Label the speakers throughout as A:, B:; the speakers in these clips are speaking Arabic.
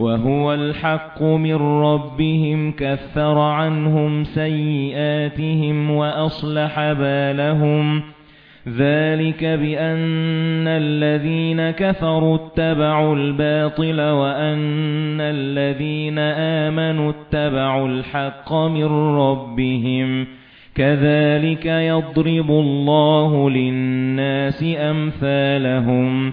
A: وَهُوَ الْحَقُّ مِنْ رَبِّهِمْ كَفَّرَ عَنْهُمْ سَيِّئَاتِهِمْ وَأَصْلَحَ بَالَهُمْ ذَلِكَ بِأَنَّ الَّذِينَ كَفَرُوا اتَّبَعُوا الْبَاطِلَ وَأَنَّ الَّذِينَ آمَنُوا اتَّبَعُوا الْحَقَّ مِنْ رَبِّهِمْ كَذَلِكَ يَضْرِبُ اللَّهُ لِلنَّاسِ أَمْثَالَهُمْ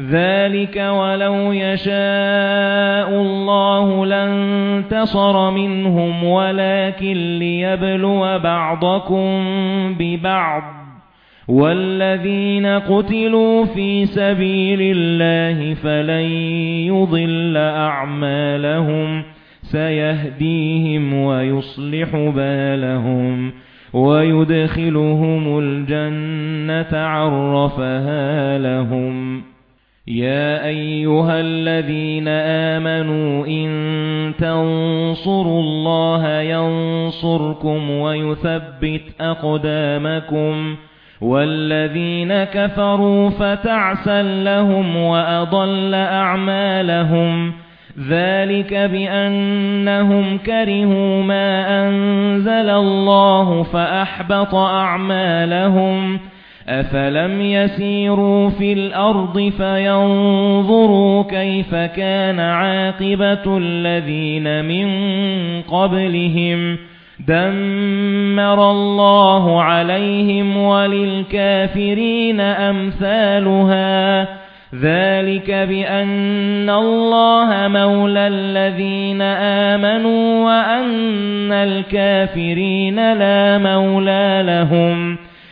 A: ذَلِكَ وَلَوْ يَشَاءُ اللَّهُ لَانتَصَرَ مِنْهُمْ وَلَكِن لِّيَبْلُوَ بَعْضَكُم بِبَعْضٍ وَالَّذِينَ قُتِلُوا فِي سَبِيلِ اللَّهِ فَلَن يُضِلَّ أَعْمَالَهُمْ سَيَهْدِيهِمْ وَيُصْلِحُ بَالَهُمْ وَيُدْخِلُهُمُ الْجَنَّةَ عَرَّفَهَا لَهُمْ يَا أَيُّهَا الَّذِينَ آمَنُوا إِن تَنصُرُوا اللَّهَ يَنصُرْكُمْ وَيُثَبِّتْ أَقْدَامَكُمْ وَالَّذِينَ كَفَرُوا فتعس لَهُمْ وَأَضَلَّ أَعْمَالَهُمْ ذَلِكَ بِأَنَّهُمْ كَرِهُوا مَا أَنزَلَ اللَّهُ فَأَحْبَطَ أَعْمَالَهُمْ أَفَلَمْ يَسِيرُوا فِي الْأَرْضِ فَيَنظُرُوا كَيْفَ كَانَ عَاقِبَةُ الَّذِينَ مِن قَبْلِهِمْ دَمَّرَ اللَّهُ عَلَيْهِمْ وَلِلْكَافِرِينَ أَمْثَالُهَا ذَلِكَ بِأَنَّ اللَّهَ مَوْلَى الَّذِينَ آمَنُوا وَأَنَّ الْكَافِرِينَ لَا مَوْلَى لَهُمْ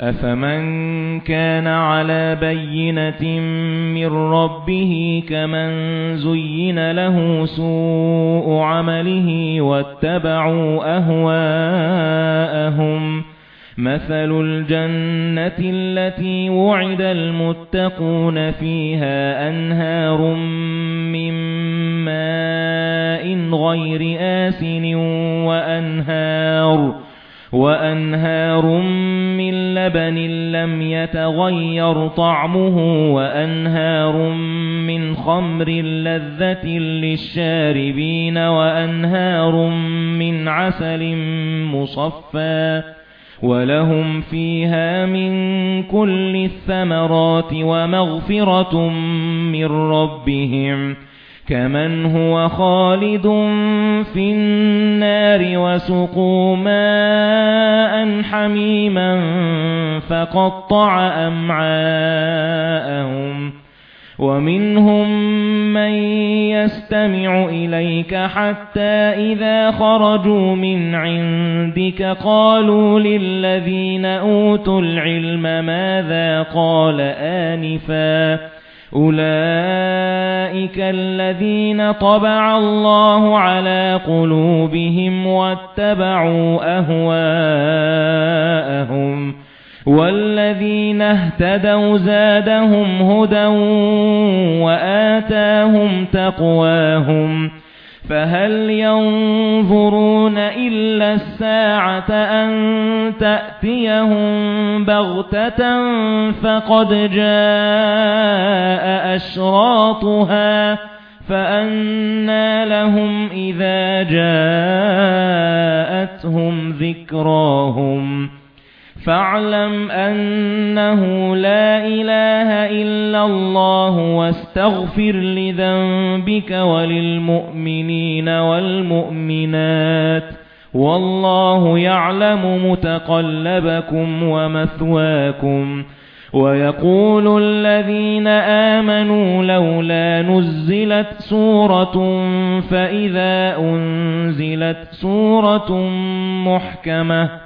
A: أَفَمَن كَانَ عَلَى بَيِّنَةٍ مِّن رَّبِّهِ كَمَن زُيِّنَ لَهُ سُوءُ عَمَلِهِ وَاتَّبَعُوا أَهْوَاءَهُمْ مَثَلُ الْجَنَّةِ الَّتِي وُعِدَ الْمُتَّقُونَ فِيهَا أَنْهَارٌ مِّن مَّاءٍ غَيْرِ آسِنٍ وَأَنْهَارٌ وَأَنْهَارٌ مِّن لَّبَنٍ لَّمْ يَتَغَيَّرْ طَعْمُهُ وَأَنْهَارٌ مِّنْ خَمْرٍ لَّذَّةٍ لِّلشَّارِبِينَ وَأَنْهَارٌ مِّنْ عَسَلٍ مُّصَفًّى وَلَهُمْ فِيهَا مِن كُلِّ الثَّمَرَاتِ وَمَغْفِرَةٌ مِّن رَّبِّهِمْ كَمَنْ هُوَ خَالِدٌ فِي النَّارِ وَسُقُوا مَاءً حَمِيمًا فَقَطَّعَ أَمْعَاءَهُمْ وَمِنْهُمْ مَنْ يَسْتَمِعُ إِلَيْكَ حَتَّى إِذَا خَرَجُوا مِنْ عِنْدِكَ قَالُوا لِلَّذِينَ أُوتُوا الْعِلْمَ مَاذَا قَالَ آنِفًا أُولَئِكَ الَّذِينَ طَبَعَ اللَّهُ عَلَى قُلُوبِهِمْ وَاتَّبَعُوا أَهْوَاءَهُمْ وَالَّذِينَ اهْتَدَوْا زَادَهُمْ هُدًى وَآتَاهُمْ تَقْوَاهُمْ فَهَلْ يَنظُرُونَ إِلَّا السَّاعَةَ أَن تَأْتِيَهُم بَغْتَةً فَقَدْ جَاءَ أَشْرَاطُهَا فأنا لَهُمْ إِذَا جَاءَتْهُمْ ذِكْرَاهُمْ فَاعْلَمْ أَنَّهُ لَا إِلَٰهَ إِلَّا اللَّهُ وَاسْتَغْفِرْ لِذَنبِكَ وَلِلْمُؤْمِنِينَ وَالْمُؤْمِنَاتِ وَاللَّهُ يَعْلَمُ مُتَقَلَّبَكُمْ وَمَثْوَاكُمْ وَيَقُولُ الَّذِينَ آمَنُوا لَوْلَا نُزِّلَتْ سُورَةٌ فَإِذَا أُنْزِلَتْ سُورَةٌ مُحْكَمَةٌ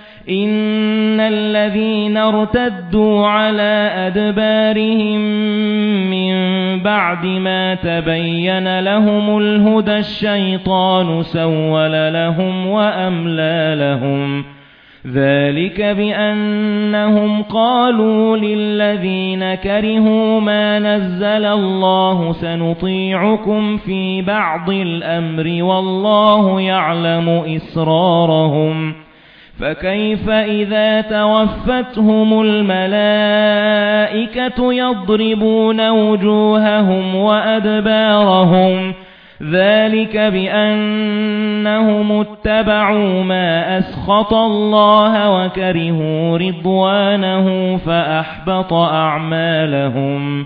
A: إِنَّ الَّذِينَ ارْتَدُّوا عَلَى أَدْبَارِهِمْ مِنْ بَعْدِ مَا تَبَيَّنَ لَهُمُ الْهُدَى الشَّيْطَانُ سَوَّلَ لَهُمْ وَأَمْلَى لَهُمْ ذَلِكَ بِأَنَّهُمْ قَالُوا لِلَّذِينَ كَرِهُوا مَا نَزَّلَ اللَّهُ سَنُطِيعُكُمْ فِي بَعْضِ الْأَمْرِ وَاللَّهُ يَعْلَمُ إِسْرَارَهُمْ فَكَيْفَ إِذَا تَوَفَّتْهُمُ الْمَلَائِكَةُ يَضْرِبُونَ وُجُوهَهُمْ وَأَدْبَارَهُمْ ذَلِكَ بِأَنَّهُمْ اتَّبَعُوا مَا أَسْخَطَ اللَّهَ وَكَرِهُوا رِضْوَانَهُ فَأَحْبَطَ أَعْمَالَهُمْ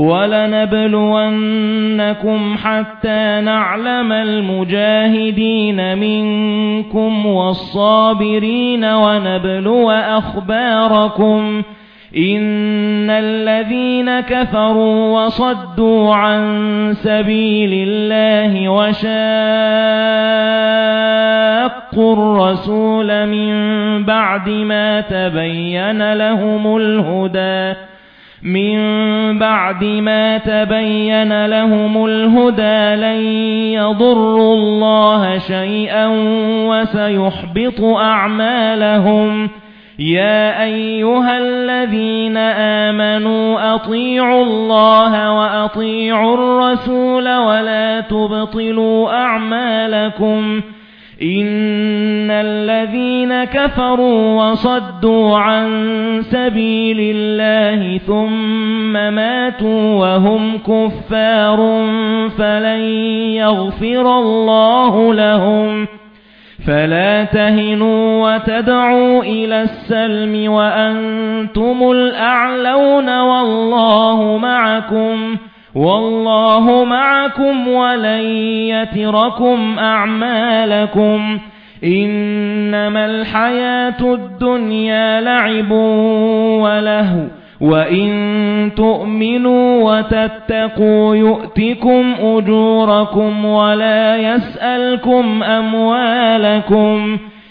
A: وَلَنَبْلُوَنَّكُمْ حَتَّى نَعْلَمَ الْمُجَاهِدِينَ مِنكُمْ وَالصَّابِرِينَ وَنَبْلُوَ أَخْبَارَكُمْ إِنَّ الَّذِينَ كَفَرُوا وَصَدُّوا عَن سَبِيلِ اللَّهِ وَشَاقُّوا الرَّسُولَ مِن بَعْدِ مَا تَبَيَّنَ لَهُمُ الْهُدَى مِنْ بَعْدِ مَا تَبَيَّنَ لَهُمُ الْهُدَى لَنْ يَضُرُّوا اللَّهَ شَيْئًا وَسَيُحْبِطُ أَعْمَالَهُمْ يَا أَيُّهَا الَّذِينَ آمَنُوا أَطِيعُوا اللَّهَ وَأَطِيعُوا الرَّسُولَ وَلَا تُبْطِلُوا أَعْمَالَكُمْ إِنَّ الَّذِينَ كَفَرُوا وَصَدُّوا عَن سَبِيلِ اللَّهِ ثُمَّ مَاتُوا وَهُمْ كُفَّارٌ فَلَن يَغْفِرَ اللَّهُ لَهُمْ فَلَا تَهِنُوا وَتَدْعُوا إِلَى السَّلْمِ وَأَنْتُمُ الْأَعْلَوْنَ وَاللَّهُ مَعَكُمْ وَاللَّهُ مَعَكُمْ وَلَن يَتِرَكُمْ أَعْمَالَكُمْ إِنَّمَا الْحَيَاةُ الدُّنْيَا لَعِبٌ وَلَهْوٌ وَإِن تُؤْمِنُوا وَتَتَّقُوا يُؤْتِكُمْ أُجُورَكُمْ وَلَا يَسْأَلْكُمْ أَمْوَالَكُمْ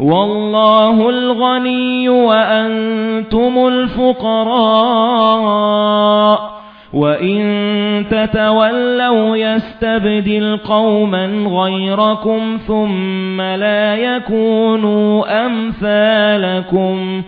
A: وَاللَّهُ الْغَنِيُّ وَأَنْتُمُ الْفُقَرَاءُ وَإِن تَتَوَلَّوْا يَسْتَبْدِلْ قَوْمًا غَيْرَكُمْ ثُمَّ لَا يَكُونُوا أَمْثَالَكُمْ